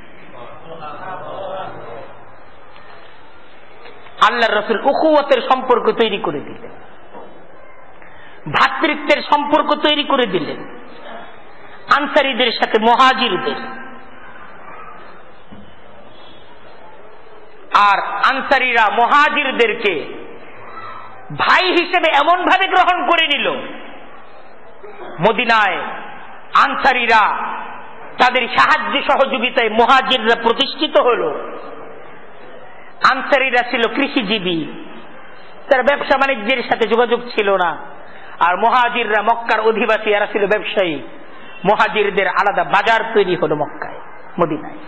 আল্লাহ রসুল উকুয়তের সম্পর্ক তৈরি করে দিলেন। ভাতৃত্বের সম্পর্ক তৈরি করে দিলেন। আনসারিদের সাথে মহাজিরদের আর আনসারিরা মহাজিরদেরকে ভাই হিসেবে এমন ভাবে গ্রহণ করে নিল। মদিনায় আনসারিরা তাদের সাহায্য সহযোগিতায় মহাজিররা প্রতিষ্ঠিত হল। আনসারিরা ছিল কৃষিজীবী। তার ব্যবসা বাণিজ্যের সাথে যোগাযোগ ছিল না। আর মহাজিররা মক্কার অধিবাসী, এরা ছিল ব্যবসায়ী। মহাজিরদের আলাদা বাজার তৈরি হলো মক্কায়, মদিনায়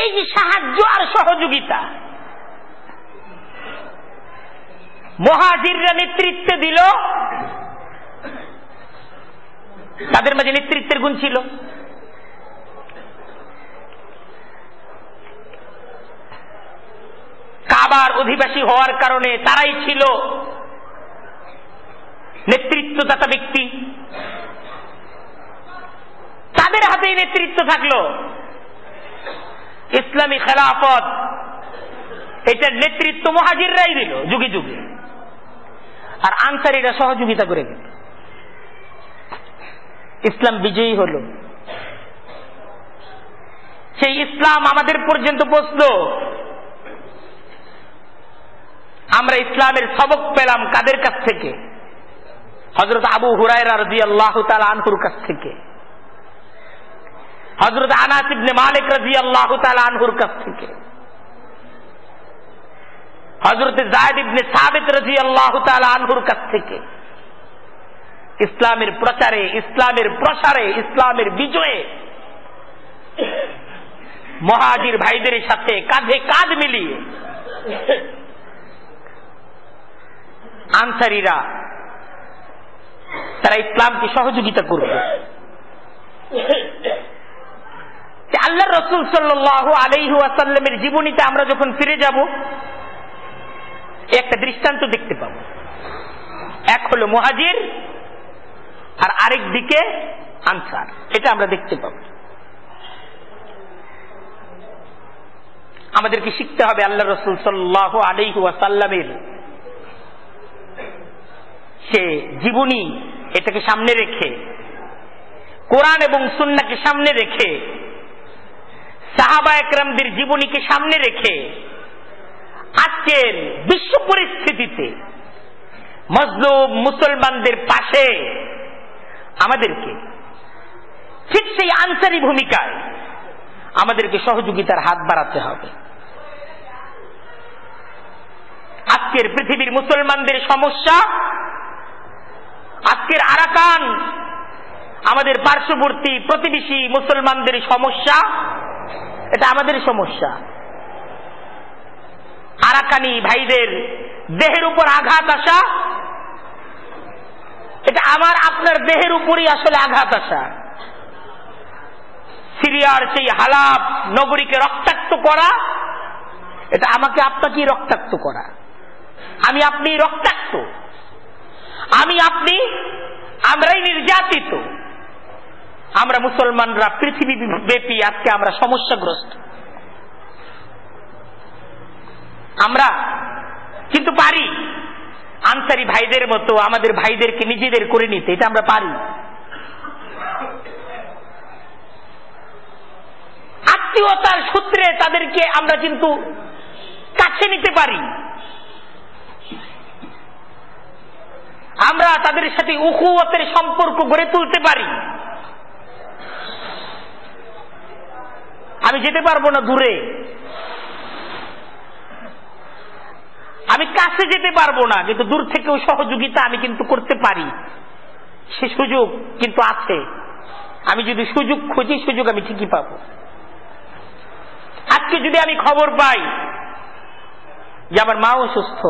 এই যে সাহায্য আর সহযোগিতা। মহাজিররা নেতৃত্ব দিল। তাদের মাঝে নেতৃত্বের গুণ ছিল। কাবার অধিবাসী হওয়ার কারণে তারাই ছিল নেতৃত্বদাতা ব্যক্তি। তাদের হাতেই নেতৃত্ব থাকল। ইসলামী খেলাফত। এটার নেতৃত্ব মহাজিররাই দিল, যুগে যুগে। আর আনসারিরা সহযোগিতা করে গেল ইসলাম বিজয়ী হল। সেই ইসলাম আমাদের পর্যন্ত পৌঁছল। আমরা ইসলামের সবক পেলাম কাদের কাছ থেকে? হজরত আবু হুরায়রা রাজি আল্লাহ আনহুর কাছ থেকে। হজরত আনাস মালিক রাজি আল্লাহ আনহুর কাছ থেকে। হজরত জায়দ ইবনে সাবেত রাজি আল্লাহ আনহুর কাছ থেকে। ইসলামের প্রচারে, ইসলামের প্রসারে, ইসলামের বিজয়ে মহাজির ভাইদের সাথে কাঁধে কাঁধ মিলিয়ে আনসারিরা তারা ইসলামকে সহযোগিতা করবে। আল্লাহ রসুল সাল্লাহ আলাইহু আসাল্লামের জীবনীতে আমরা যখন ফিরে যাব, একটা দৃষ্টান্ত দেখতে পাব। এক হলো মহাজির, আর আরেক দিকে আনসার। এটা আমরা দেখতে পাব। আমাদেরকে শিখতে হবে আল্লাহ রসুল সাল্লাহ আলাইহু আসাল্লামের সে জীবনী, এটাকে সামনে রেখে, কোরআন এবং সুন্নাকে সামনে রেখে সাহাবা একরামদের জীবনীকে সামনে রেখে আজকের বিশ্ব পরিস্থিতিতে মজলুম মুসলমানদের পাশে আমাদেরকে ঠিক সেই আনসারি ভূমিকায় আমাদেরকে সহযোগিতার হাত বাড়াতে হবে। আজকের পৃথিবীর মুসলমানদের সমস্যা, আজকের আরাকান আমাদের পার্শ্ববর্তী প্রতিবেশী মুসলমানদের সমস্যা, এটা আমাদের সমস্যা। আরাকানি ভাইদের দেহের উপর আঘাত আসা, এটা আমার, আপনার দেহের উপরই আসলে আঘাত আসা। সিরিয়ার সেই হালাপ নগরীকে রক্তাক্ত করা, এটা আমাকে আপনাকেই রক্তাক্ত করা। আমি আপনি রক্তাক্ত। আমি আপনি আমরাই নির্যাতিত। আমরা মুসলমানরা পৃথিবী ব্যাপী, আজকে আমরা সমস্যাগ্রস্ত। আমরা কিন্তু পারি। আনসারি ভাইদের মতো, আমাদের ভাইদেরকে নিজেদের করে নিতে, এটা আমরা পারি। আত্মীয়তার সূত্রে তাদেরকে আমরা কিন্তু কাছে নিতে পারি। আমরা তাদের সাথে উকুয়তের সম্পর্ক গড়ে তুলতে পারি। আমি যেতে পারব না দূরে। আমি কাছে যেতে পারব না, কিন্তু দূর থেকেও সহযোগিতা আমি কিন্তু করতে পারি। সে সুযোগ কিন্তু আছে। আমি যদি সুযোগ খুঁজি, সুযোগ আমি ঠিকই পাবো। আজকে যদি আমি খবর পাই যে আমার মা অসুস্থ,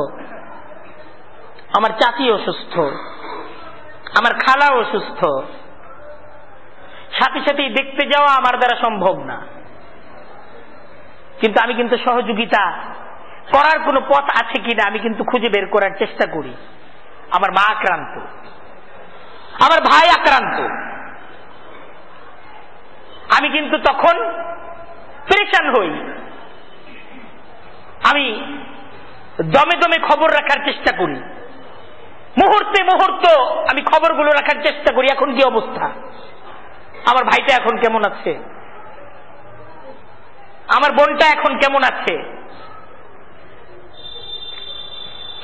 আমার চাচি অসুস্থ, আমার খালা অসুস্থ, সাথে সাথে দেখতে যাওয়া আমার দ্বারা সম্ভব না। কিন্তু আমি কিন্তু সহযোগিতা করার কোনো পথ আছে কিনা আমি কিন্তু খুঁজে বের করার চেষ্টা করি। আমার মা আক্রান্ত। আমার ভাই আক্রান্ত। আমি কিন্তু তখন পরেশান হই। আমি দমে দমে খবর রাখার চেষ্টা করি। মুহূর্তে মুহূর্ত আমি খবরগুলো রাখার চেষ্টা করি। এখন কি অবস্থা? আমার ভাইটা এখন কেমন আছে? আমার বোনটা এখন কেমন আছে?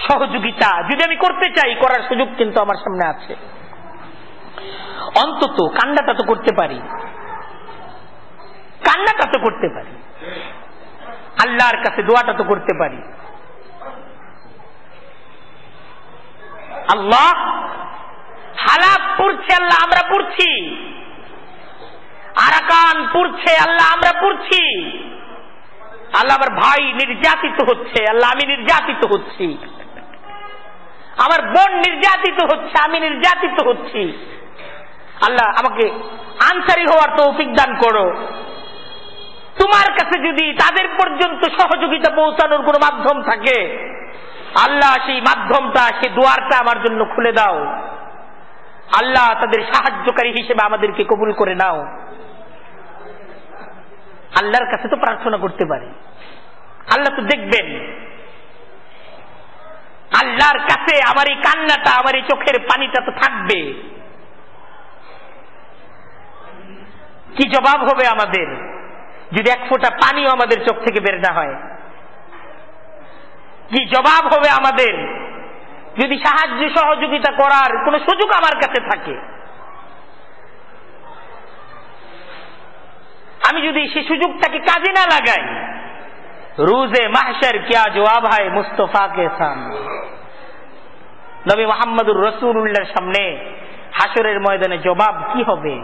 সহযোগিতা, যদি আমি করতে চাই, করার সুযোগ কিন্তু আমার সামনে আছে। অন্তত কান্নাটা তো করতে পারি। কান্নাটা তো করতে পারি। আল্লাহর কাছে দোয়াটা তো করতে পারি। আল্লাহ হালাপ পড়ছে, আল্লাহ আমরা পড়ছি। আরাকান পড়ছে, আল্লাহ আমরা পড়ছি। আল্লাহ আমার ভাই নির্যাতিত হচ্ছে, আল্লাহ আমি নির্যাতিত হচ্ছি। আমার বোন নির্যাতিত হচ্ছে, আমি নির্যাতিত হচ্ছি। আল্লাহ আমাকে আনসারি হওয়ার তৌফিক দান করো। তোমার কাছে যদি তাদের পর্যন্ত সহযোগিতা পৌঁছানোর কোন মাধ্যম থাকে, আল্লাহ সেই মাধ্যমটা, সেই দুয়ারটা আমার জন্য খুলে দাও। আল্লাহ তাদের সাহায্যকারী হিসেবে আমাদেরকে কবুল করে নাও। আল্লাহর কাছে তো প্রার্থনা করতে পারি। আল্লাহ তো দেখবেন। আল্লাহর কাছে আমার এই কান্নাটা, আমার এই চোখের পানিটা তো থাকবে। কি জবাব হবে আমাদের? যদি এক ফোঁটা পানিও আমাদের চোখ থেকে বের না হয়। কি জবাব হবে আমাদের? যদি সাহায্য সহযোগিতা করার কোন সুযোগ আমার কাছে থাকে। আমি যদি সে সুযোগটাকে কাজে না লাগাই, রুজে মাহশর কিয়া জবাব হয় মুস্তফা কে সামনে নবী মোহাম্মদুর রসুল্লাহর সামনে হাসরের ময়দানে জবাব কি হবে?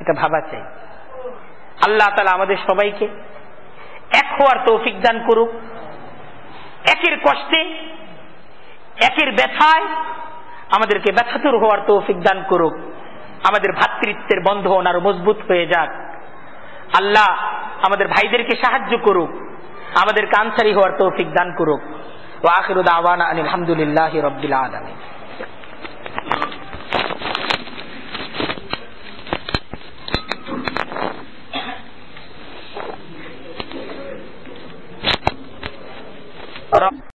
এটা ভাবা চাই। আল্লাহ তালা আমাদের সবাইকে এক হওয়ার তৌফিক দান করুক। একের কষ্টে, একের ব্যথায় আমাদেরকে ব্যথাতুর হওয়ার তৌফিক দান করুক। আমাদের ভ্রাতৃত্বের বন্ধন আরও মজবুত হয়ে যাক। আল্লাহ আমাদের ভাইদেরকে সাহায্য করুক, আমাদের কানসারি হওয়ার তৌফিক দান করুক। ওয়াখির দাওয়ানা আলহামদুলিল্লাহ রবিল আলমী